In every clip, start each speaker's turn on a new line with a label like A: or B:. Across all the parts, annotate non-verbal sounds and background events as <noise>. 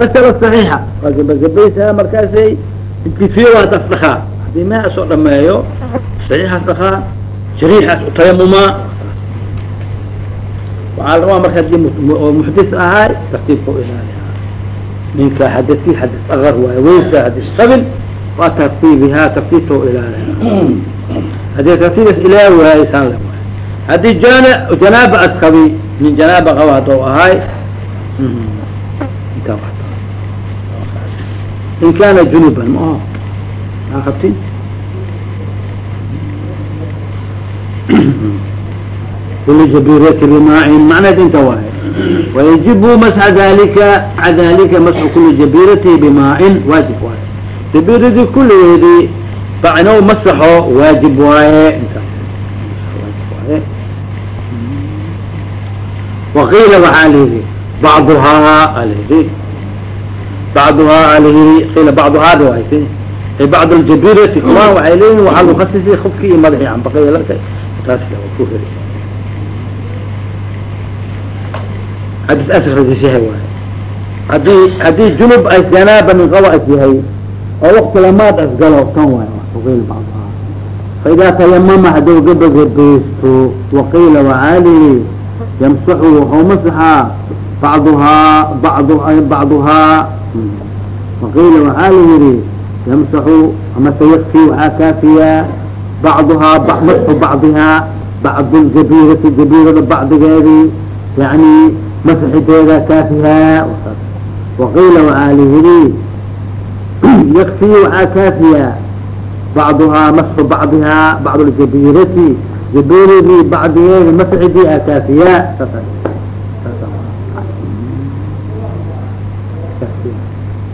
A: rasala saxiixa. Waa gabagabaysaa markaasay intifiyo waa tasdhakaa haddii meha soo dhameeyo saxiixaas dhakaa jariixaas utayamumaa waxaa la marka haddii muxdis ahaay tartiibka u ilaaliya ninka xadadkii xadis akar waay weysa xadis sabil waa tartiibihaa tartiibta u ilaaliya haddii tartiibas ilaa waayisaan le waay haddii jan janaaba askabi min janaaba qaba haduu ahaay in kana junuban ma aho maa qabtin kuli jabirati bimaain macneed inta waay wayajibu masxa dalika maca dalika masxu kuli jabirati bimaain waajib waaye jabiradii kulligeedii bacnow masaxo waajib waaye inta waaye waqiila waxaa lihi bacduhaa alidi bacduhaa alidi qiila bacduhaada waayte ay bacd ljabirati kuwaan waxay leeyihiin waxaa lagu khasisay iyo madaxii cambaqaya larka taas ku heli hadis asradis yahay waay haddii haddii junub as janaaba min qaba yahay oo wakti lamaad as tan waay waqiila bacduhaa faidaa tayamama haduu gabagabeysto waqiila wacaalihi yamsaxu waxuu masaxaa bacduhaa bad bacduhaa waqiila waxaa la yihi yamsaxu amase yakfi waxaa kaafiyaa bacduhaa masxu bacdihaa bacd ljabirati jabirada bacdigeedii yani masxideeda kaafihaa waqiila waxaa la yihi yakfi waxaa kaafiyaa bacduhaa masxu bacdihaa bacd ljabirati jabiradii bacdigeedi masxidii a kaafiyaa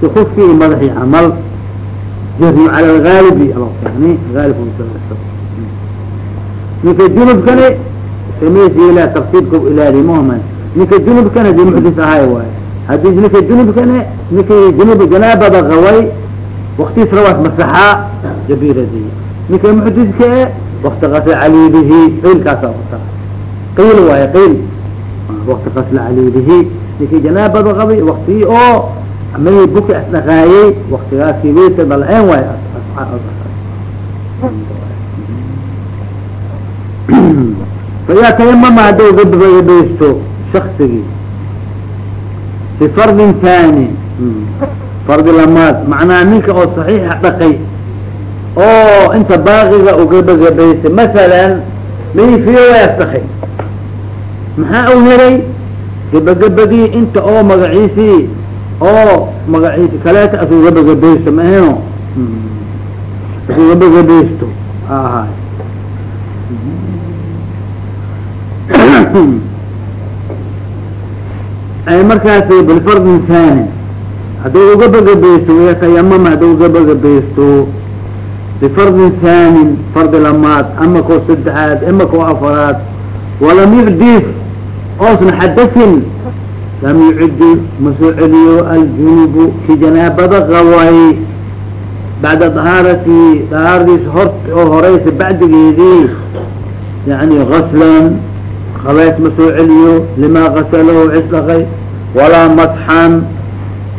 A: kufki i madaxii camal jaryu cala lgaalibi alani aalib ninka junubkani samaysiila tartiibka ilaali mahma ninka junubkani haddii muxdis ahay waay haddii ninka junubkani ninkii junub janaabada qaway waktiis rawaas masaxaa jabiradii ninka muxdiska e wakti qasl caliilihi qiilkaasa wata qiil waaye qiil wakti qasl caliilihi ninkii janaabada qabay waktigii oo amahii buki asdhaqaayey waktigaasi weysa dal-een waay. Fayaa tayamama haduu gabagabeysto shaksigii fi fardin tani fardi lamaad. Macnaha ninka oo saxiixa dhaqay. Oo inta baaqiga u gabagabaystay masalan mayfiyo way asdhaqay maxaa u helay? Gabagabadii inta oo magaciisii oo magaciisi kaleeta asuu gabagabeysto maaheno asuu gabagabeysto ahay ay markaasi bilfardin tani hadduu ugabagabeysto yatayamama hadduu ugabagabeysto bifardin thanin fardi lamaad ama koo saddexaad ama koo afaraad walam yucdif oosna xadasin lam yucidi ma soo celiyo aljunubu ki janaabada qaway bacda dahaarati dahaaradiis hor oo horeysa bacdigeedii yani gaslan qabeys ma soo celiyo limaa gasalow cis dhaqay walaa masxan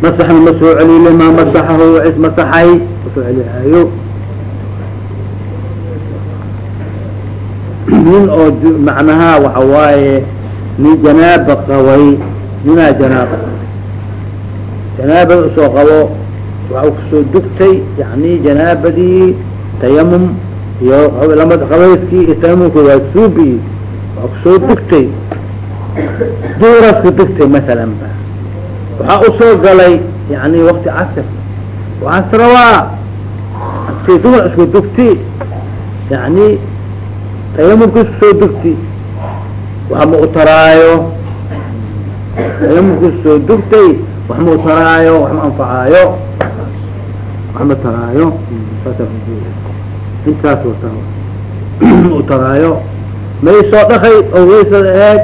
A: masaxna ma celiyo limaa masaxahu cis masaxay ma soo nin oo macnaha waxa waaye nin janaaba qaway ninaa janaaba janaabada u soo qabo waxa ku soo dugtay yani janaabadii tayamum iyo lamad qabayskii iyo tayamumka waa suubi waa ku soo dugtay duuraas ku dugtay masalan ba waxaa u soo galay yani wakti casr rabaa si duur isku dugti yani tayamumka isku soo dugti wax ma utaraayo soo dugtay wax ma utaraayo wax ma anfacaayo wax ma taraayo intaas wata ma utaraayo may soo dhakay oo weysada eeg.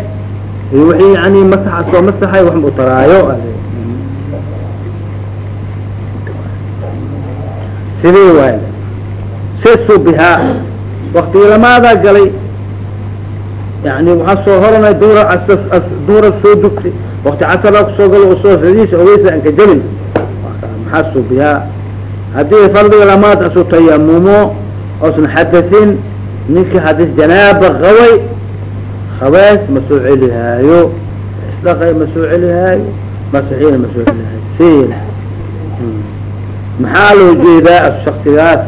A: Wixii yani masaxa soo masaxay wax ma utaraayo sidii waay? Sesu waktigii lamaadaa galay yani waxaa soo horanay duura duura soo dugtay wakti casara ku soo galo u soo fadiisa ogeysa anka jabin maxaa suubiyaa haddii fardiga lamaad asu tayamumo oosna xadasin ninkii hadis janaaba qabay khabees ma soo celihaayo isdhaqay ma soo celihaayo masaxiina ma soo celihaayo sin maxaa loo jeedaa as shaksigaas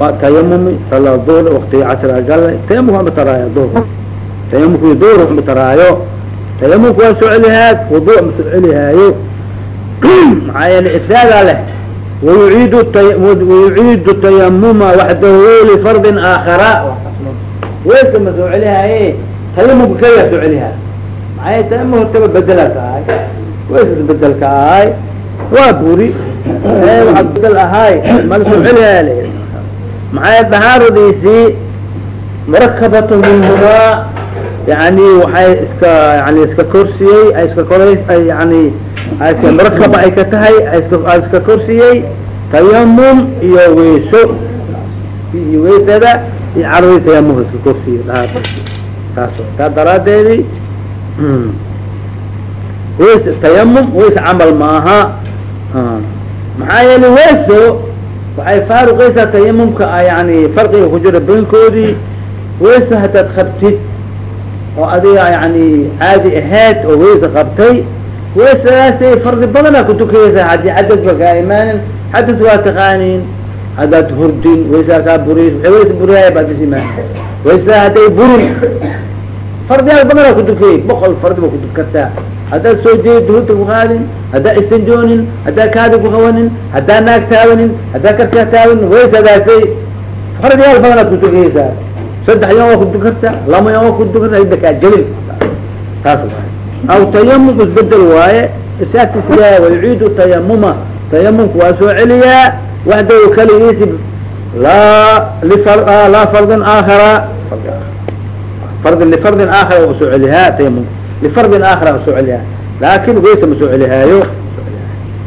A: waa tayamumi sala duhr waktiga casra galay tayamumka ma taraayo duhr tayamumki duhr ma taraayo. Tayamumka waa soo celihaad wudu ma soo celihaayo <clears throat> maxaa yeele ifraadaa leh. Wayuciid wayuciidu tayamuma waxdahu lifardin aakhara. Weelka ma soo celihaaye soo celihaa maxaa yeele tayamum hortaba bedelaa ka ahay. Weelkas bedelka ahay. Waa buri <clears throat> waxaa bedel ahay. Mala soo maxaa yeele dahaaradiisii murakabatu minhumaa yani waxay iska yani iska korsiyey ay iska korays ay yani murakaba ay ka tahay a iska korsiyey. Tayamum iyo weyso iyo weysada iyo caradi tayamumka iska korsiyey. Dhaar taas taa daraadeedi weys tayamum weys camal maaha. Maxaa yeele weyso waxay faaruqaysaa tayamumka yani farqiga ku jira baynkoodii weyso hadaad qabtid oo adiga yani caadi ahayd oo weysa qabtay weysadaasay fardi badana kutukaysaa haddii xadad ba kaa imaanin xadad waa taqaaniin haddaad hurdin weysaa kaa buriys waay weysa buriyaaya baad is imaan weysaa hadday burin fardiyaal badana kutukay boqol fardi ba kutuk kartaa haddaad soo jeedi hurta kuqaadin haddaa istanjoonin haddaa kaadi kuqawanin haddaa naag taabanin haddaa karkaa taabanin weysadaasay fardiyaal badanaad kutukaysaa saddex yan waa kutuk kartaa lama yan waa kutuk kartaa hida kaa jelin taas aw tayamum isbeddel waaye isaakisyaa wayuciidu tayamuma tayamumka waa soo celiyaa waxdahu kaligiisi laa lifar laa fardin aakhara. Fardin lifardin aakhara waa soo celihaa tayamum lifardin aakhara waa soo celihaa laakin weysa ma soo celihaayo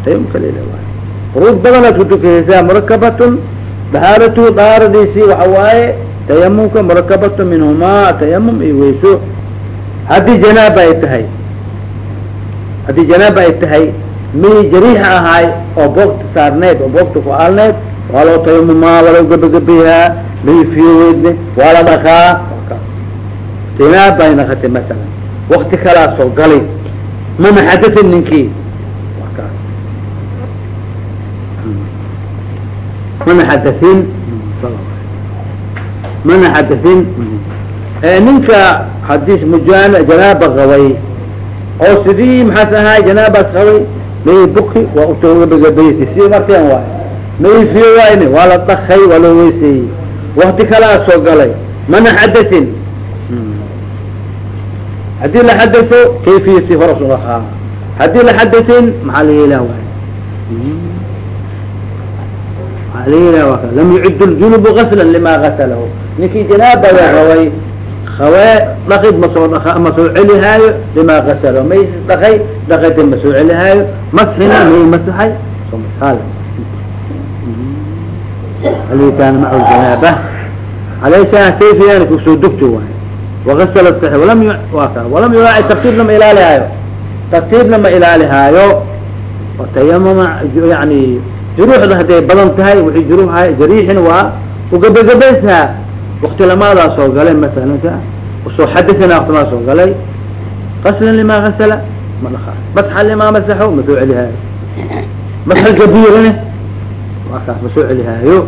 A: tayamum kalila waay quruud badanaad kutukaysaa murakabatun dahaaratuhu dahaaradiisii waxa waaye tayamumka murakabatu minhumaa tayamum iyo weyso. Haddii janaaba ay tahay haddii janaaba ay tahay mii jariixa ahaay oo boogta saarneed oo boogta ku aalneed waa loo tayamumaa waa loo gebagabeyaa laifiyo weydne waa la dhaqaa. Janaaba ay naqatay masalan wakti kalaa soo galay mana xadatin ninkii. Mana xadatin mana xadatin ninka haddii mujan janaaba qabay oo sidii maxaas ahaay janaabaas qabay may buki waa utogabagabaysi si marteen waay may fiyo waayne waa la dhakay waa loo weyseeyey. Wakti kalaa galay mana xadatin haddii la xadaso kayfiyasi horas ulahaa haddii la xadatin maxaa la yeelaa waay maxaa la yeelaa waa lam yucid ljunubu gasla lima gasalahu ninkii janaaba waa qabay hawee dhaqid masoo ma soo celihaayo limaa gasalo may dhaqay dhaqida ma soo celihaayo masxina may masaxay hali kaana maca janaaba alaysaa kayfiyaan ku soo dugto waay. Wagasala walam walam yuraaci tartiibna ma ilaalihaayo tartiibna ma ilaalihaayo tayamuma yani juruuxda hadday badan tahay wixii juruuxahay jariixin waa ugabagabaysaa wakti lamaadaa soo galay masalanka u soo xadaana waktimaa soo galay qaslan limaa gasala ma dhaaa masxa limaa masaxo ma soo celihaayo masxa kabiirane waa kaas ma soo celihaayo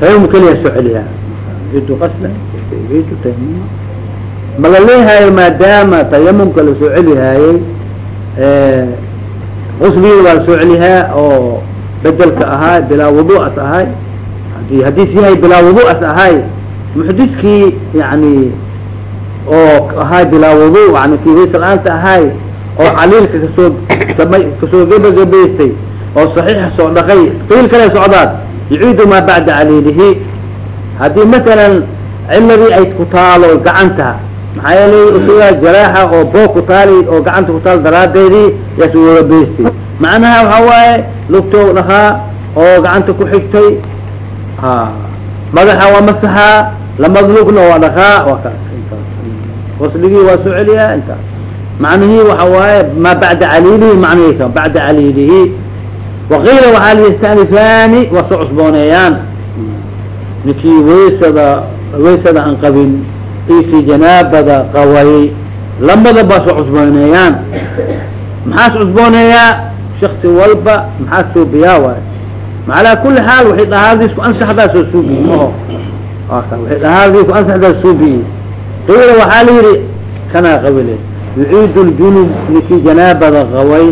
A: tayamum keliya soo celiyaa idu qaslan idu tayamuma ma la leehaayo maadaama tayamumka la soo celihaayey usliga waa la soo celihaa oo bedelka ahaa bilaa wuduas ahay. Hadi haddiis yahay bilaa wuduas ahay muxdidkii yani oo ahay bilaa wudu yani kii waysa la'aanta ahay oo caliilka ka soo samay ka soo gebagabaystay oo saxiixa soo dhaqay qiil kale socdaad yuciidu maa bacda caliilihi. Haddii masalan ciladii ay ku taalo gacanta maxaa yeelay usugaa jaraaxa oo boog ku taali oo gacanta ku taal daraadeedii yaas wada baystay macnaha waxa waaye lugtoo dhahaa oo gacanta ku xigtay ha madaxa waa masaxaa lamadlugna waa dhaqaa waa kaas wasligii waa soo celiyaa intaas. Macnihii waxa waaye maa bacda caliilihi macnihii ka bacda caliilihi. Waqiila waxaa li yastanifaani waa soo cusbooneeyaan. Ninkii waysada waysada aan qabin kii janaabada qaway lamada baa cusbooneeyaan. Maxaas cusbooneeyaa shaksi walba maxaa suubiyaa waay macalaa kuli xaal waxay dhahaadiis ku ansaxdaa soo suubiyi maho waxay dhahaadii ku ansaxdaa suubiyi qiila waxaa la yidhi kanaa qawile yuciidu ljunub ninkii janaabada qaway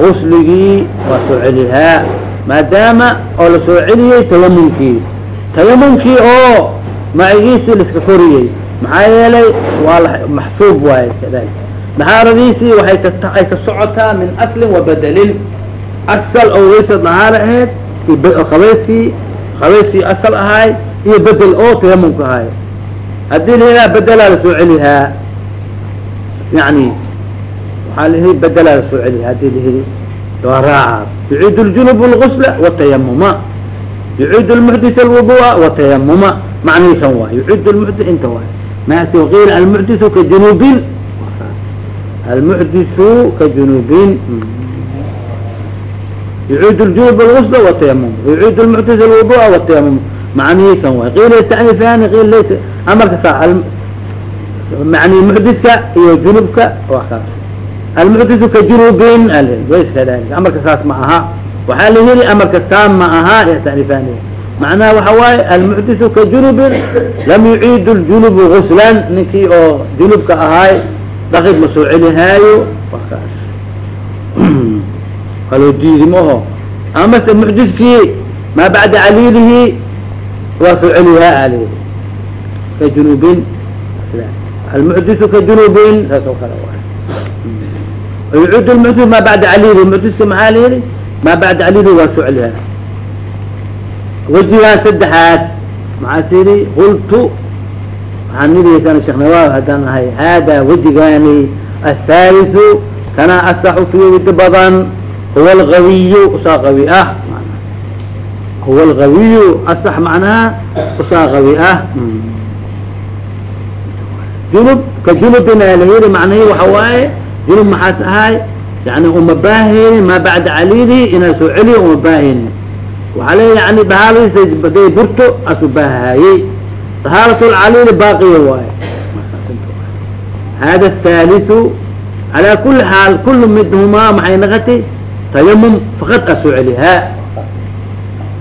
A: gusligii waa soo celihaa. Maadaama oo la soo celiyey tayamunkii. Tayamunkii oo macigiisii laiska koriyey maxaa yeelay waa maxsuub waaye kadalik. dahaaradiisii waay kaay ka socotaa min aslin wa bedelin asal oo waysa dahaaro ahayd qabayskii qabayskii asal ahaay iyo bedel oo tayamumka ahaay. Haddii layihaha bedelaa la soo celihaa yani waxaa lahi bedelaa la soo celihaa haddii lahidi waa raaca. Yuciid ljunub lgusla watayamuma yuciid lmuxdis alwudua watayamuma macnihii kan waay yuciid lmuxdis inta waay maasi waqiila almuxdisu ka junubin almuxdisu ka junubin yuciid ljunub lgusla watayamum yuciid lmuxdis alwudua watayamum macnihii kan waay qiila yastanifaani qiil laysa amarka saa mani muxdiska iyo junubka waa kaas almuxdisu ka junubin kadalika amarka saas ma aha waxaa la yiri macnaha waxa waaye almuxdisu ka junubin lam yuciid ljunubu guslan ninkii oo junubka ahaay dhaqid ma soo celihaayo waa kaas. <clears throat> Kaloo diidi maho amase muxdiskii maa bacda caliilihi waa soo celihaa al ka junubin almuxdisu ka junubin saas kale yucud lmuxdis maa bacda caliilihi muxdiska maxaa la yihi maa bacda caliilihi waa soo celihaa wejigaan saddexaad. Maxaas yidhi qultu. Waxaan nidiyaysan sheekh nawaab haddaan ahay hada wejigaani athaliثu kana asaxu fi widi badan huwa algawiyu usaa qawi ah huwa algawiyu asax macnaha usaa qawi ah. Junub ka junubina layihi macnahii waxa waaye junub maxaas ahaay yani uma baahaynin maa bacda caliilihi inaa soo celiyo uma baahaynin waxaa le yani dahaaradiisa haday burto asu baahahayey dahaarat lcaliili baaqiya waaye hada athaliثu calaa kuli xaal kulu midhumaa maxay naqatay tayamum fakad a soo celihaa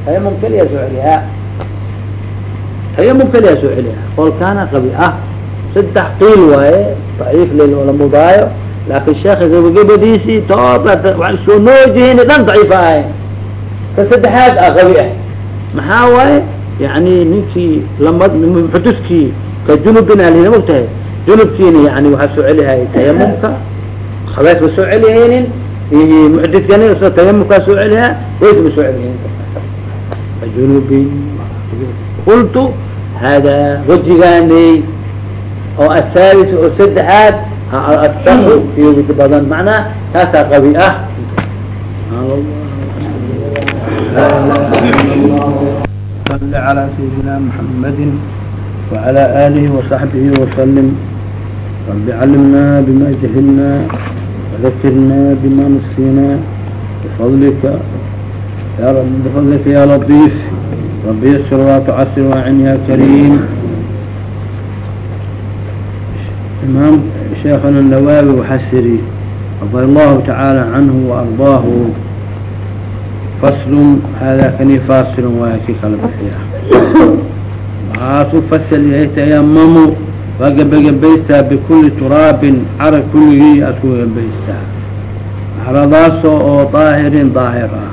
A: tayamum keliya soo celihaa tayamum keliya soo celihaa qolkaana qabi ah saddex qiil waaye daciif lala mudaayo laakin sheeka gabagabadiisii tooba soo noojihin dhan daciifa ahayn ka saddexaad ah qabi ah maxaa waaye yani ninkii lama xuduskii ka junubina alhina mogtahay junubkiina yani waxaa soo celihaya tayamumka khabees ma soo celihaynin iyo muxdiskani so tayamumkaa soo celihaa ways ma soo celihaynin junubin qultu hada wejigaaney oo athalis oo saddexaad asaxu iyo wid badan macnaa taasaa qabi ah
B: صل على سيدنا محمد وعلى آله وصحبه وسلم رب علمنا بما جهلنا وذكرنا بما نسينا بفضلك يا رب بفضلك يا لطيف رب يسر ولا تعسر واعن يا كريم إمام شيخنا النووي وحسري رضي الله تعالى عنه وأرضاه fasl hada kani fasil waaya ki kala bixiya waxaasu fasl yahay tayamamu waa gebagabaystaa bikuli turaabin carab kuligii aad ku gebaystaa caradaasoo oo daahirin daahir ah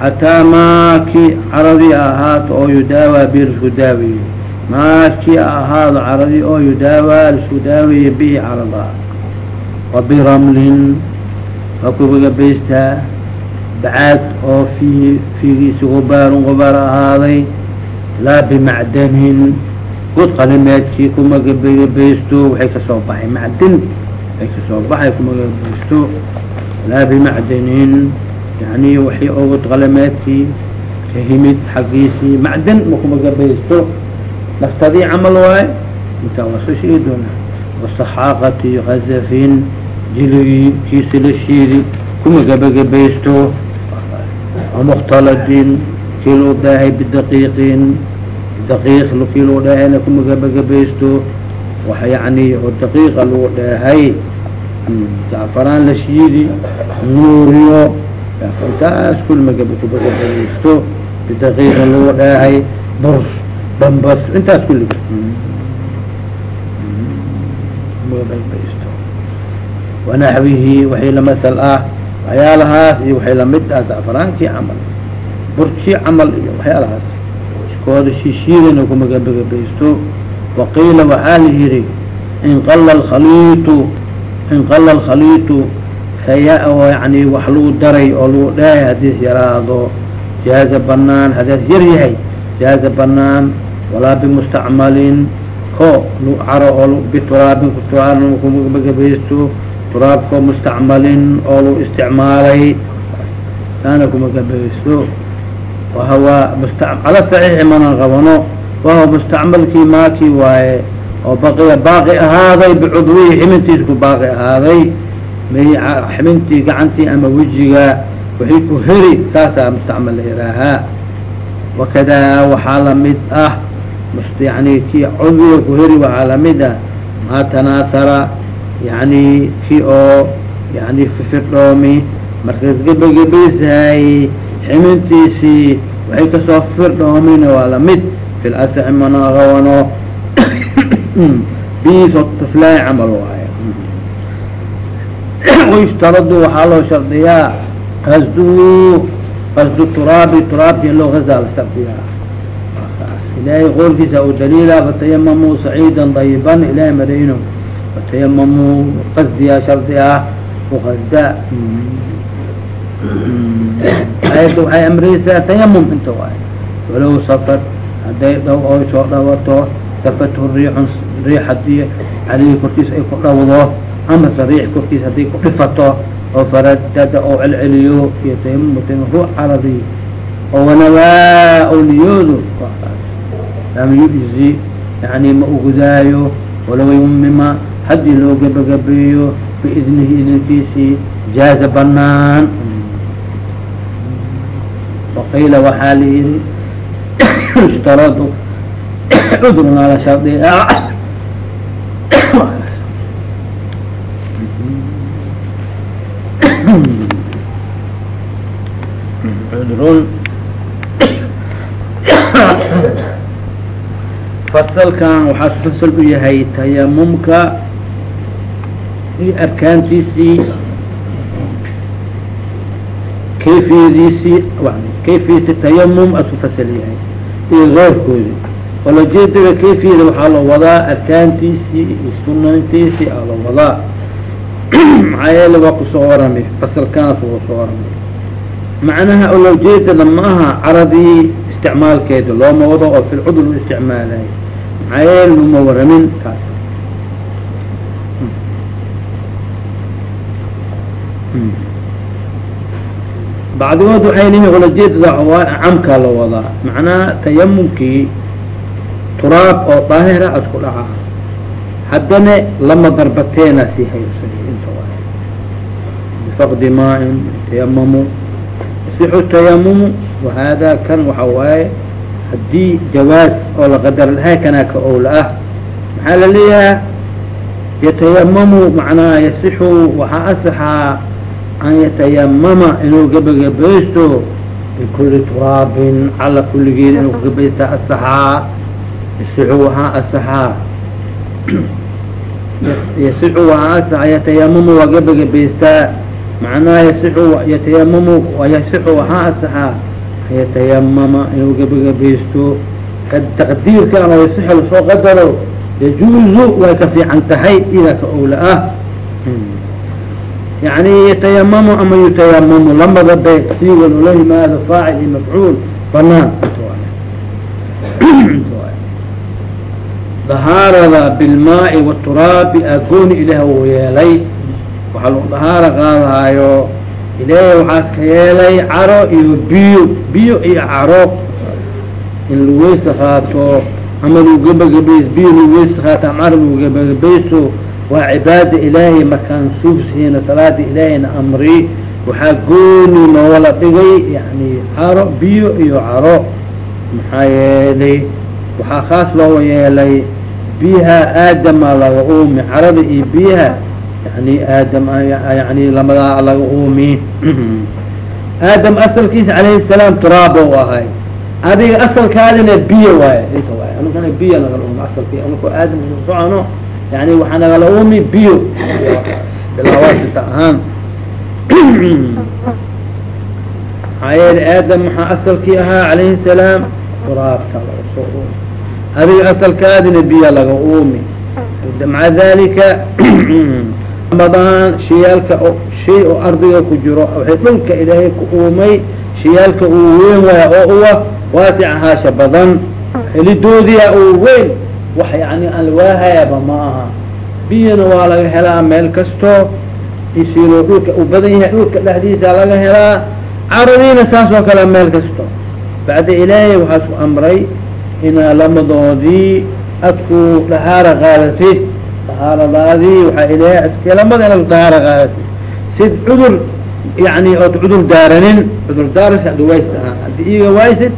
B: xataa maakii caradii ahaato oo yudaawaa bi lisku daawiye maakii ahaado caradii oo yudaawaa lisku daawiye bihi caradaa wa biramlin waa ku gebaystaa bacaad oo fiihi fiigiisi gubaarun gubaar ahaaday laa bimacdanin god qalimeedkii kuma gebagebaysto waxay ka soo baxay macdin ay ka soo baxay kuma gebabaysto laa bimacdanin yani waxii oo god qalimeedkii ka himid xaggiisii macdan makuma gabaysto naftadii camal waaye intaa waa soo sheegi doonaa wasaxaaqati hazafin jiligii kiisi la shiidi kuma gabagabaysto mukhtaladin kii loo dhaahay bidaqiiqin daqiiq kii loo dhaahayna kuma gabagabaysto waxa yani oo daqiiqa loo dhaahay jacfaraan la shiidi nuuriyo intaas kulma gabagabagaysto bidaqiiqa loo dhaahay burs bambas intaas kulliga gabagabaysto wanaxwihi waxay lamasal ah waxyaalahaas iyo waxay la mid ah zacfaraankii camal burkii camal iyo waxyaalahaas. Iskooda shishiidana kuma gabagabaysto waqiila waxaa la yihi inqala alkhaliitu inqala alkhaliitu kaya oo yani wax lagu daray oo lagu dhahay hadiis yaraado jaaza banaan hadaas yar yahay jaaza banaan walaa bimustacmalin ko caro oo bituraabin kuma gabagabaysto turaabkoo mustacmalin oo lagu isticmaalay taana kuma gabaysto wahawa cala saxiixi mana qabano. Wahawa mustacmalkii maakii waaye oo baqiya baaqi ahaaday bicudwihi ximintiis ku baaqi ahaaday. May ximintii gacantii ama wejiga waxay ku heri kaasaa mustacmal la yihaahaa wakadaa waxaa la mid ah yani kii cudwiga ku heri waxaa la mid ah maa tanaasara yani kii oo yani fifirdhoomi markaas gebagabaysahay ximintiisii waxay ka soo firdhoomina waa la mid fil asaxi manaqawano <coughs> biiso taslaay camal waaye wayushtaradu waxaa loo shardiyaa qasdu qasdu turaabi turaabki loo gazaa la shardiyaa ilaahay qoolkiisa u daliila fatayamamuu saciidan dayiban ilahay madayno fatayamamuu qasdiyaa shardi ah uqasda ayadda waxay amreysaa tayamum inta waay walow safar hadday dhow oy soo dhawato safathu riixun riix haddii calihii korkiisa ay ku dhawdo amase riix korkiisa hadday ku dhifato oo faradada oo celceliyo iyo tayamum ruux caradi oo wanawaa oo niyoodo lam yujzi yani ma ugudaayo walaw yumima haddii loo gabagabeeyo biidnihi idinkiisii jaaza banaan waqiila waxaa la yihi ishtaradu cudrunaa la shardi. Cudrun fasalkan waxaa fasal u yahay tayamumka iyo arkaantiisii kayfiyadiisii kayfiyati tayamum asu fasal yahay iyo keyrkoodi olajeedada kayfiyada waxaa loo wadaa arkaantiisii iyo sunantiisii aa loo wadaa. <clears throat> Maxaa yeele waa ku soo warami fasalkaas waa soo warami. Macnaha olajeedada ma aha caradii isticmaalkeeda looma wado oo fil cudr u isticmaalay. Maxaa yeele luma waramin kaas bacdigood waxay lihin ulajeedada camkaa la wadaa macnaha tayamumkii turaab oo daahira asku dhaca haddana lama darbateena si haysa inta bifaqdi maain tayamamu sixu tayamumu wahada kan waxa waaye haddii jawaaz oo la qadar lahay kanaa ka owla ah maxaa la leeyaha yatayamamu macnaha yasixu waxaa asaxaa an yatayamama inuu gebagabaysto bikuli turaabin cala kulligeed inuu kagabaysta asaxaa yasixu waxaa asaxaa. <clears throat> Yasixu waxaa asaxaa yatayamamu waa gebagabaystaa. Macnaha yasixu yatayamamu yasixu waxaa asaxaa. Yatayamama inuu gebagabaysto taqdiirkan oo yasixu la soo qadaro yajuuzu way ka fiican tahay idaa ka owla ah yani yatayamamu ama yutayamamu lamada bay siigan ula yimaado faacil iyo mafcuul banaan. Dahaarada bilmaai waturaabi agooni ilaah uu yeelay. Waxaa lagu dahaaro qaadahaayo ilaahay waxaas ka yeelay caro iyo biyo. Biyo iyo caro. In lagu weysa qaato ama lagu gebagabays biyo lagu weysa qaato ama lagu gebagabayso waa cibaada ilaahay markaan suugsiina salaada ilaahayna amri waxaa gooni noola dhigay yani caro biyo iyo caro. Maxaa yeelay waxaa khaas looga yeelay biyaha aadama laga uumi carada iyo biyaha yani aadam yani lamadaa laga uumi. <clears throat> Aadam asalkiisa calayhi salaam turaabo ahay. Adiga asalkaadina biyo waay biyo nagala uumi asalki anuku aadam socono yani waxaa nagala uumi biyo. Bilaawasita ahaan. Maxaa yeele aadam maxaa asalkii ahaa? Calayhi salaam. Turaabka laga soo uumi adiga asalkaadina biyo laga uumi maca dalika ramadaan <clears throat> shayaalka shay oo ardiga ku jiro waxay dhulka ilaahay ku uumay. Shayaalka uu weyn waaya oo uwa waasic ahaasha badan. Helidoodiya uu weyn wax yani aan lawaahayaaba ma aha. Biyana waa laga helaa meel kasto isiiloo dhulka uu badan yahay dhulka dhexdiisa laga helaa caradiina saas oo kale meel kasto. Bacda ilaahay waxaa su amray inaa lamadoodii adku dhahaara qaadatid dahaaradaadii waxaa ilaahay iska lamada inaad dahaara qaadatid sid cudur yani ood cudur daaranin cudur daaris ad ways ahaa haddii iiga waysid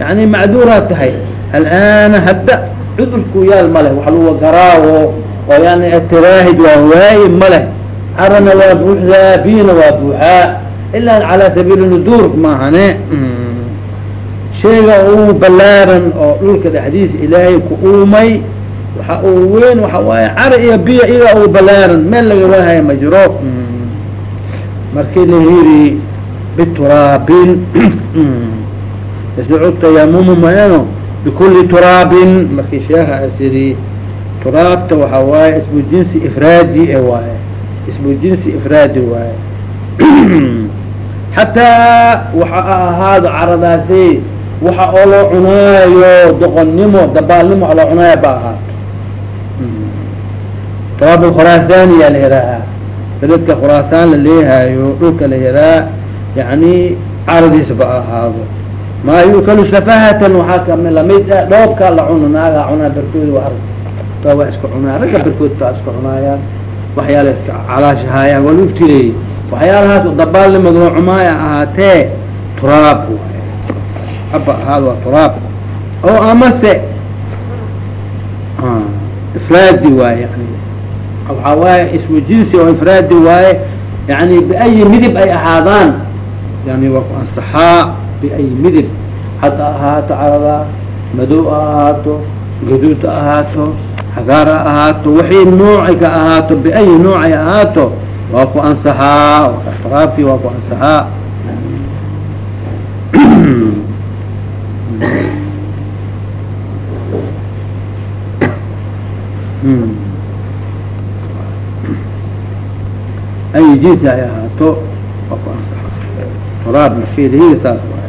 B: yani macduuraad tahay. Al'aana hadda cudurku yaal ma leh wax lagu garaawo oo yani atiraahid waa waayi ma leh carana waa buuxdaa biyana waa buuxaa ilaa calaa sabiili nuduur maahane shayga uu ballaaran oo dhulka dhexdiisa ilaahay ku uumay waxa uu weyn waxa waaye cari iyo biyo iga uu ballaaran meel laga waahaya ma jiro. Markii la yiri bituraabin <clears throat> iscu tayamumu bikuli turaabin markii sheekha as yiri turaabta waxa waaye ismu jinsi ifraadi e waaye ismu jinsi ifraadi waaye xataa waxa ahaado caradaasi waxa oo loo cunaayo doqonnimo dabaalnimo loo cunaayo ba ahaato turaab khuraasaniya la yihaahaa beledka khuraasaan la leehayo dhulka la yihaa yani caradiisa ba ahaado maa yukalu safahatan waxaa kami la mid ah dhoobka la cuno naagaa cunaa berkooda waa arg taa waa iska cunaa ragga berkood baa iska cunaayaan waxyaala iska calaashahaayaan waa luftileey waxyaalahaas dabaalnimadoo cumaaya ahaatee turaab waay ahaad waa turaab. Oo amase ifraadi waaye yani waxaa waaye ismu jinsi oo ifraadi waaye yani biayi midib ay ahaadaan yani waa ku ansaxaa biayi midib hadda ahaato carada madow ha ahaato gaduud ha ahaato hagaar ha ahaato waxay noocay ka ahaato biayi noocay ahaato waa ku ansaxaa turaabkii waa ku ansaxaa ay jinsi ay ahaato waa ku ansaxaa turaab markeedahiga saas waay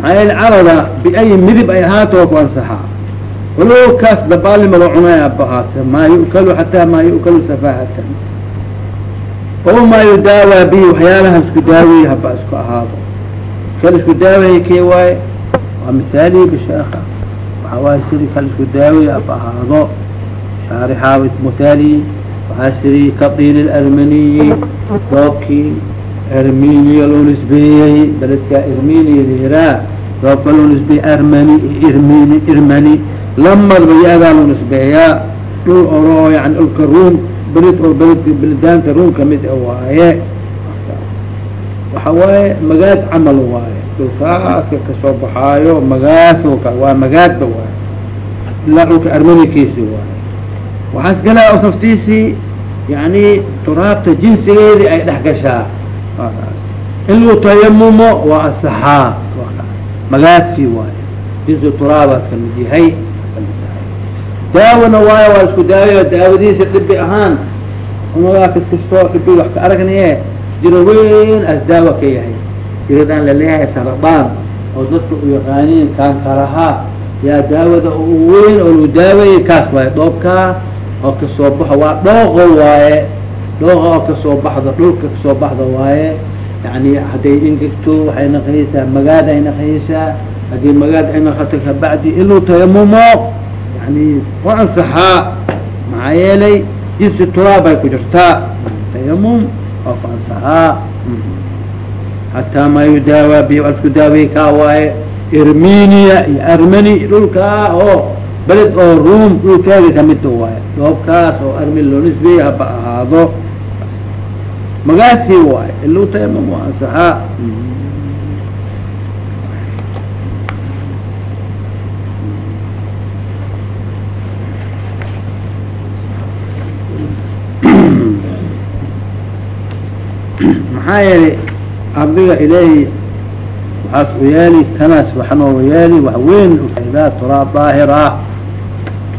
B: maxaa yeele carada biayi midib ay ahaato ku ansaxaa walow kaas dabaalima loo cunaya aba ahaate maa yu'kalu xataa maa yu'kalu safahatan o maa yudaawaa bihi waxyaalaha isku daawiye haba isku ahaado. Kal isku daawaya kee waaye? Waa misaalihi bisheeka waxaa waaye siri kal isku daawiye haba ahaado shaarixaawi muthaaliyi waxaa siri kadiili larmaniyi doobkii arminiya loo nisbeeyey beledka irminiya liraa doobka loo nisbeeyey armani irmini irmani lamadba ya-daa loo nisbeeyaa dhul oro yani dhulka ruum beled oo beledka beledaanka ruum ka mid a waaye. Waxa waaye magaad camal waaye. Dhulkaaska ka soo baxaayo magaasoo kale waa magaadba waaye ilaa dhulka armanikiisi waaye waxaas galaa os naftiisii yani turaabta jinsigeedii ay dhex gashaa. In luu tayamumo waa asaxaa. Magaadkii waayo jinsi turaabaas ka mid yahay. Daawona waayo waa isku daawayo daawadiisa dhibi ahaan. Unagaa kaskastoo dhibi wax ka aragnaye. Jiro weyn as daawa ka yahay. Jiradaan la leeyahay saradaan oo dadka u yaqaaniin kaan kalahaa yaa daawada u weyn oo lagu daaweeyey kaas waaye dhoobkaa oo ka soo baxo waa dhooqo waaye. Dhooqa oo ka soo baxdo dhulka ka soo baxda waaye. Yani hadday ingegto waxay naqayeysaa magaad ay naqayeysaa haddii magaad ay naqato kabacdi inuu tayamumo yani ansaxaa maxaa yeelay jinsi turaab ku jirtaa. Tayamum waa ku ansaxaa maa yudaawaa bi waa isku daawey kaa waaye. Irmenia iyo armeni dhulkaa oo beled oo room dhulkeeda kamida waaye dhoobkaas oo armen loo nisbeeyey haba ahaado magaasii waaye iluu tayamum waa ansaxaa maxaa yeelay ardiga ilaahi waxaas u yeeli kanaas waxnooga yeeli wax weyn ufaidaa turaab daahir ah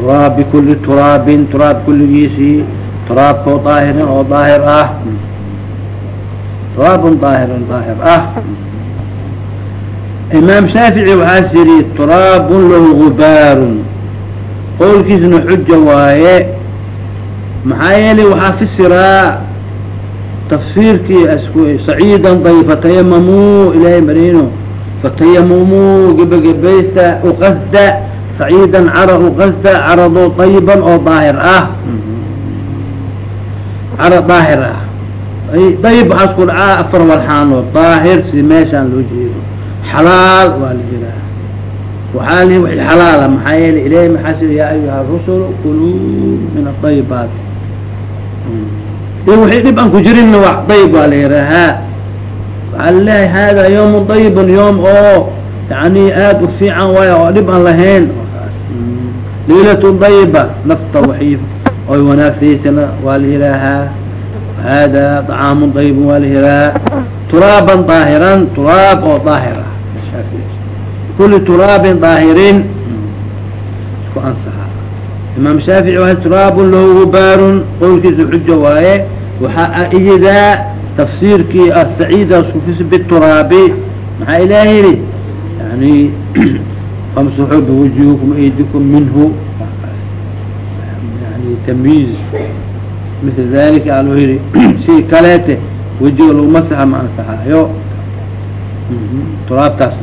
B: turaab bikuli turaabin turaab kulligiisii turaabkoo daahirin oo daahir ah. Turaabun daahirin daahir ah. Imaam shaafici waxaas yidhi turaabun lahu gubaarun qowlkiisna xuja waaye maxaa yeelay waxaa fisiraa tafsiirkii asku saciidan day fatayamamuu ilaahay marino fatayamamuu gebagabaysta uqasda saciidan cara uqasda carado dayiban oo daahir ah cara daahir ah dayib waxaa isku dhacaa afar walxaanood daahir si meeshaan loo jeedo xalaal waa la jiraa waxaa li wixii xalaala maxaa yeelay ilaahay maxaa siri yaa ayuha rusul kuluu min adayibaat wixii dhib aan ku jirinna wa dayib waa la yidhaahaa waxaa la leeyahay hada yawm dayibun yawm oo yani aada u fiican waayo oo dhib aan lahayn liilatu dayiba nafta waxii oy wanaagsaysana waa la yidhaahaa hada طacaamu dayibun waa la yidhaahaa turaaban daahiran turaab oo daahir ah turaabin daahirin isku ansaxa imaam shaafici waa turaabun lahu gubaarun qowlkiisa xuja waaye waxaa iyidaa tafsiirkii asaciida sufis bituraabi maxaa ilaah yidhi yani famsaxuu biwujuhikum aydikum minhu yani tamyiiz mila dalika aloo yidhi shay kaleete wejiga lagu masaxa ma turaabtaas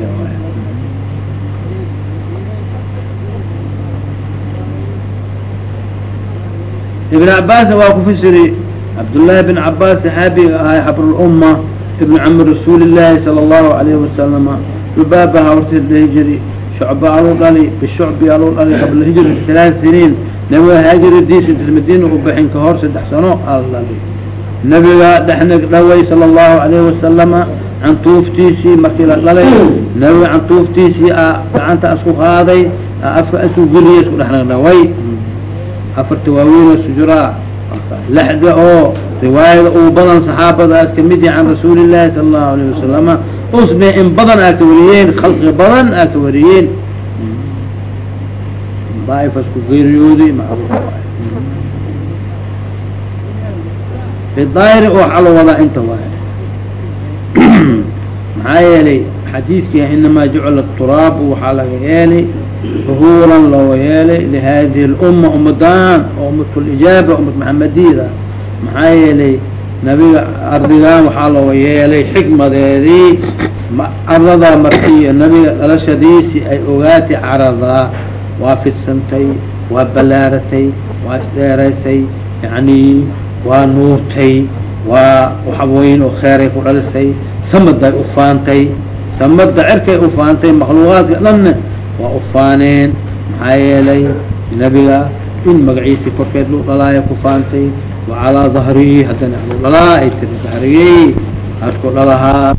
B: ibn cabaasna waa ku fasiri cabdullaahi bn cabaas saxaabiga ahay xabrulumma ibn cami rasuuli llaahi sala allahu alayhi wasalama lubaabaha horta dhihi jiri shucba aluu dhali bishucbi aluu dhali qabla hijrati talaat siniin nabiga haajiradiisa intas madiina u bixin ka hor saddex sano al nabiga dhexna dhaway sala allahu alayhi wasalama cantuuftiisii markii la dhalay nabiga cantuuftiisii a gacanta asku qaaday afka asku geliyay isku dhexna dhaway afarta waaweyn sujuraa lexda oo riwaayada uu badan saxaabadaas ka mid yahi can rasuuli llahi sala allahu alayh wasalama usme in badan aa ka wariyeen khalqi badan aa ka wariyeen. Daaifas ku geeriyooday macruuf waxaa la wadaa inta waay <clears throat> maxaa yeelay xadiidkii inamaa jucila turaabu waxaa laga yeelay huhuuran loo yeelay lihadihi اlumma ummadaan oo ummatlijaaba ummad maxamediyada maxaa yeelay nabiga ardigaan waxaa loo yeelay xikmadeedii caradaa markii nabiga dhalashadiisii ay ogaatay caradaa waa fidsantay waa ballaaratay waa isdheeraysay yani waa nuurtay waa wax oo kheyray ku dhalisay samaday ufaantay samada cerkay ufaantay makhluuqaadka dhanna waa ufaaneen maxaa yeelay nabiga in magaciisii korkeed lu dhalaaya ku dahrihi haddana lu dhalaa ay tiri dahriyey asku dhalahaa